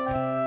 Música